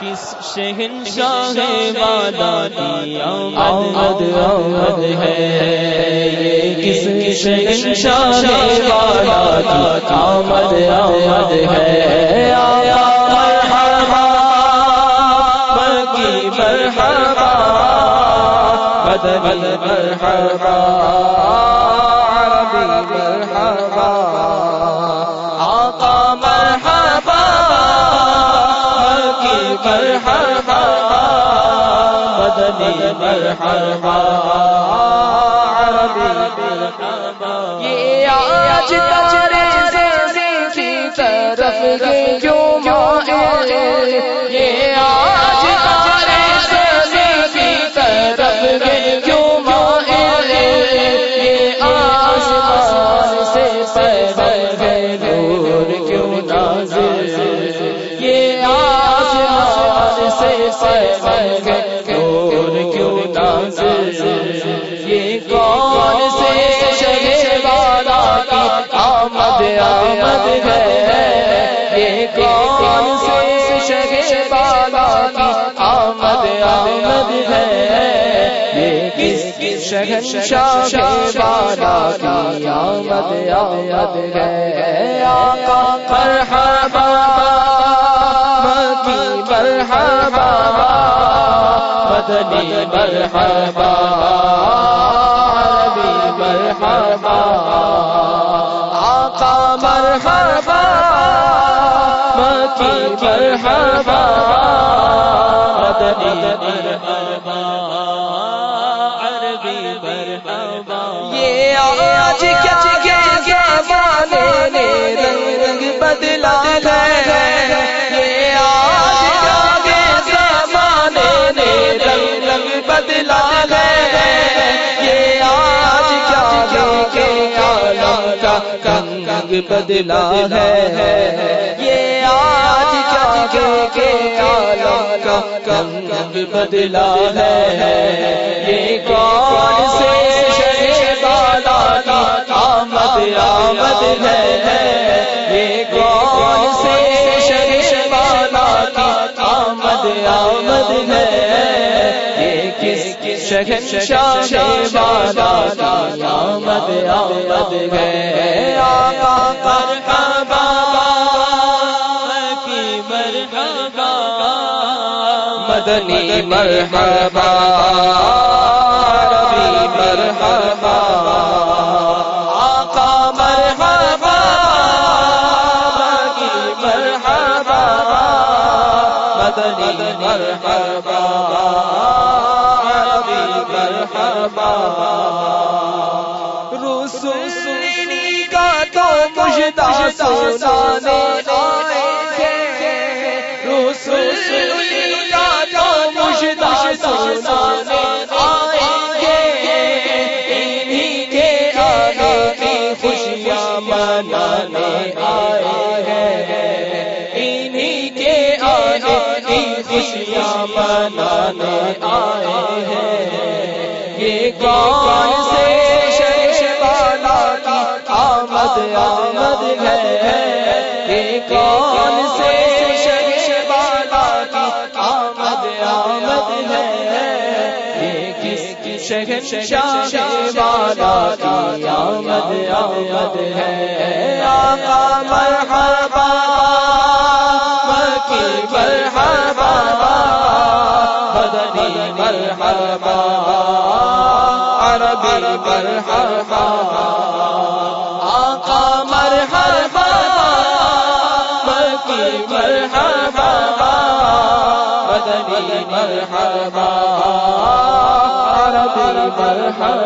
کس شہنشاہ والا کی آمد آمد ہے۔ یہ کس شہنشاہ والا کی آمد آمد ہے۔ آیا مرحبا مکی مرحبا بدل مرحبا۔ مرحبا عربی مرحبا یہ آج تارے زیزی کی طرف گے جو مائل؟ یہ آج تارے زیزی کی طرف گے جو مائل؟ یہ آسمان سے پیغل ہے، نور کیوں نازل؟ یہ آسمان سے پیغل ہے کون سے شہر والا کی آمد آمد ہے؟ یہ کون سے شہر والا کی آمد آمد ہے؟ یہ کس کس شہنشاہ والا کی آمد آمد ہے؟ آقا مرحبا، مکی مرحبا، مدنی مرحبا مرحبا مدنی مرحبا عربی مرحبا یہ آج کیا کیا زمانے نے رنگ رنگ بدلا ہے یہ آج کیا زمانے نے رنگ رنگ بدلا ہے یہ آج کیا کے کا بدلا ہے رنگ بدلا ہے۔ یہ کون سے شہر بالا کی آمد آمد ہے۔ یہ کون سے شہر بالا کی آمد آمد ہے۔ یہ کس کس شہر بالا کی آمد آمد ہے۔ مدنی مرحبا، عربی مرحبا، آقا مرحبا مکی مرحبا، مدنی مرحبا، عربی مرحبا۔ رسولی کا تو مجدہ سوزانے آئے۔ خوشیاں منانے آئے ہیں۔ یہ کون سے شہر والا کی آمد آمد ہے؟ یہ کون سے شہر والا کی آمد آمد ہے؟ یہ کس کی شہر کی آمد آمد ہے؟ آقا مر مرحبا آقا مرحبا مکی مرحبا مدنی ہر عربی ہر